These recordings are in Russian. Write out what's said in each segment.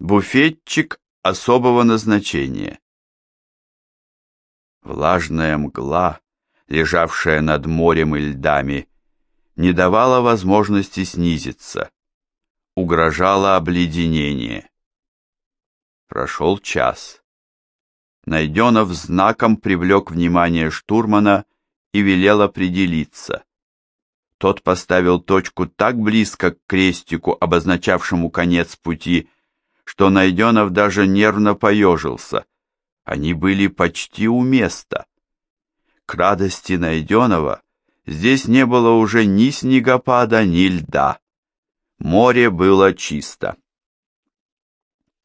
Буфетчик особого назначения. Влажная мгла, лежавшая над морем и льдами, не давала возможности снизиться, угрожала обледенение. Прошел час. Найденов знаком привлек внимание штурмана и велел определиться. Тот поставил точку так близко к крестику, обозначавшему конец пути, что Найденов даже нервно поежился. Они были почти у места. К радости Найденова здесь не было уже ни снегопада, ни льда. Море было чисто.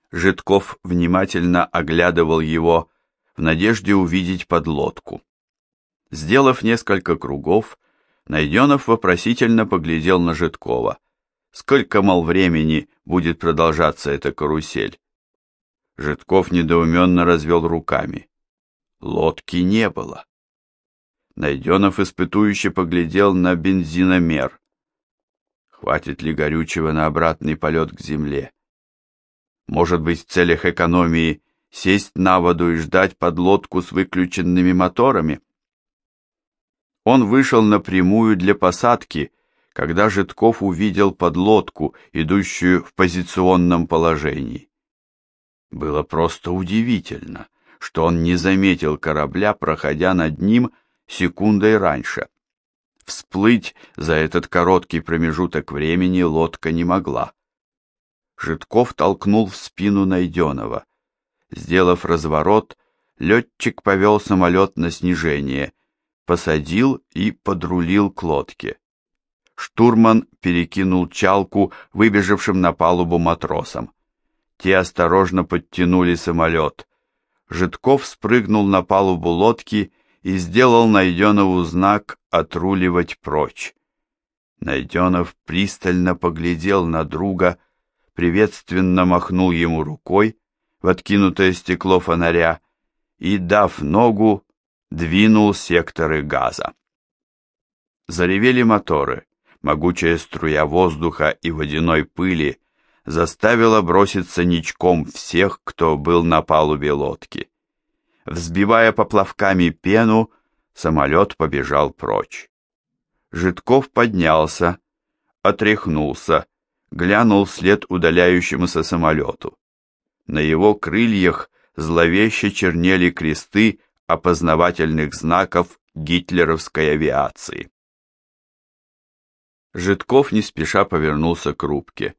Житков внимательно оглядывал его в надежде увидеть подлодку. Сделав несколько кругов, Найденов вопросительно поглядел на Житкова. Сколько, мол, времени будет продолжаться эта карусель? Житков недоуменно развел руками. Лодки не было. Найденов испытующе поглядел на бензиномер. Хватит ли горючего на обратный полет к земле? Может быть, в целях экономии сесть на воду и ждать подлодку с выключенными моторами? Он вышел напрямую для посадки, когда Житков увидел подлодку, идущую в позиционном положении. Было просто удивительно, что он не заметил корабля, проходя над ним секундой раньше. Всплыть за этот короткий промежуток времени лодка не могла. Житков толкнул в спину Найденова. Сделав разворот, летчик повел самолет на снижение, посадил и подрулил к лодке. Штурман перекинул чалку выбежавшим на палубу матросам. Те осторожно подтянули самолет. Житков спрыгнул на палубу лодки и сделал Найденову знак «отруливать прочь». Найденов пристально поглядел на друга, приветственно махнул ему рукой в откинутое стекло фонаря и, дав ногу, двинул секторы газа. Заревели моторы, могучая струя воздуха и водяной пыли заставила броситься ничком всех, кто был на палубе лодки. Взбивая поплавками пену, самолет побежал прочь. Житков поднялся, отряхнулся, глянул вслед удаляющемуся самолету. На его крыльях зловеще чернели кресты опознавательных знаков гитлеровской авиации. Житков не спеша повернулся к рубке.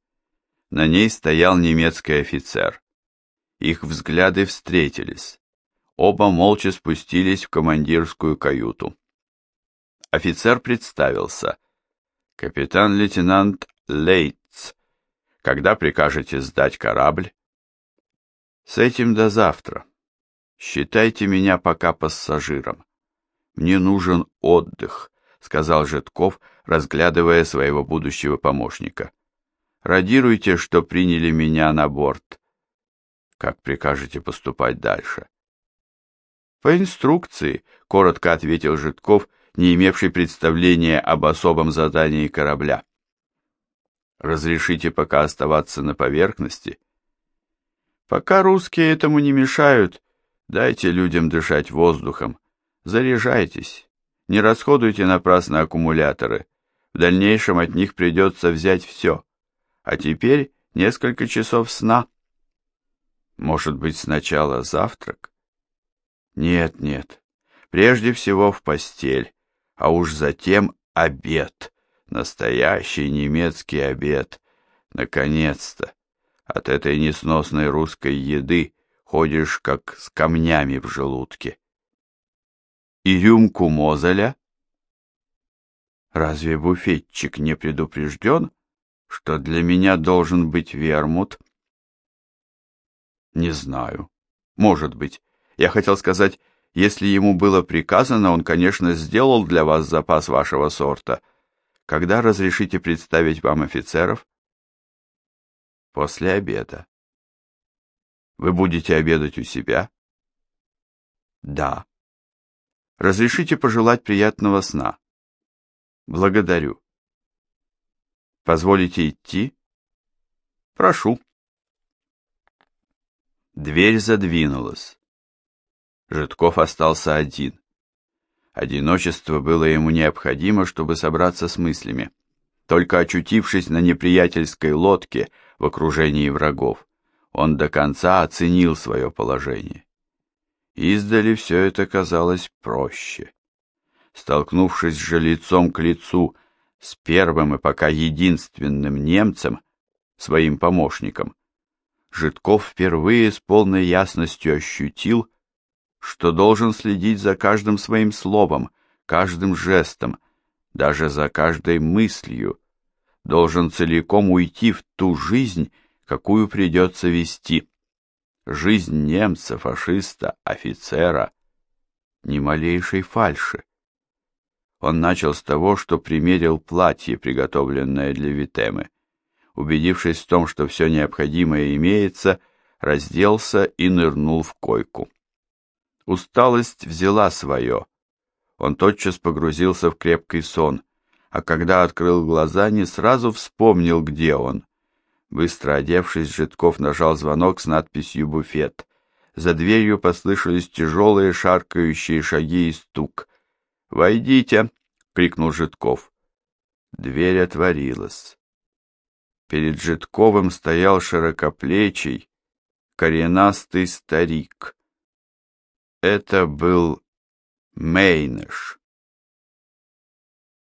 На ней стоял немецкий офицер. Их взгляды встретились. Оба молча спустились в командирскую каюту. Офицер представился. Капитан-лейтенант Лейтц. Когда прикажете сдать корабль? С этим до завтра. Считайте меня пока пассажиром. Мне нужен отдых, сказал Житков, разглядывая своего будущего помощника. Радируйте, что приняли меня на борт. Как прикажете поступать дальше? По инструкции, коротко ответил Житков, не имевший представления об особом задании корабля. Разрешите пока оставаться на поверхности? Пока русские этому не мешают, дайте людям дышать воздухом. Заряжайтесь. Не расходуйте напрасно аккумуляторы. В дальнейшем от них придется взять все. А теперь несколько часов сна. Может быть, сначала завтрак? Нет, нет. Прежде всего в постель, а уж затем обед. Настоящий немецкий обед. Наконец-то. От этой несносной русской еды ходишь как с камнями в желудке. И рюмку мозеля? Разве буфетчик не предупрежден, что для меня должен быть вермут? Не знаю. Может быть. Я хотел сказать, если ему было приказано, он, конечно, сделал для вас запас вашего сорта. Когда разрешите представить вам офицеров? После обеда. Вы будете обедать у себя? Да. Разрешите пожелать приятного сна. Благодарю. Позволите идти? Прошу. Дверь задвинулась. Житков остался один. Одиночество было ему необходимо, чтобы собраться с мыслями. Только очутившись на неприятельской лодке в окружении врагов, он до конца оценил свое положение. Издали все это казалось проще. Столкнувшись же лицом к лицу с первым и пока единственным немцем, своим помощником, Житков впервые с полной ясностью ощутил, что должен следить за каждым своим словом, каждым жестом, даже за каждой мыслью, должен целиком уйти в ту жизнь, какую придется вести. Жизнь немца, фашиста, офицера, ни малейшей фальши. Он начал с того, что примерил платье, приготовленное для Витемы. Убедившись в том, что все необходимое имеется, разделся и нырнул в койку. Усталость взяла свое. Он тотчас погрузился в крепкий сон, а когда открыл глаза, не сразу вспомнил, где он. Быстро одевшись, Житков нажал звонок с надписью «Буфет». За дверью послышались тяжелые шаркающие шаги и стук. «Войдите!» — крикнул Житков. Дверь отворилась. Перед Житковым стоял широкоплечий, коренастый старик. Это был Мейнеш.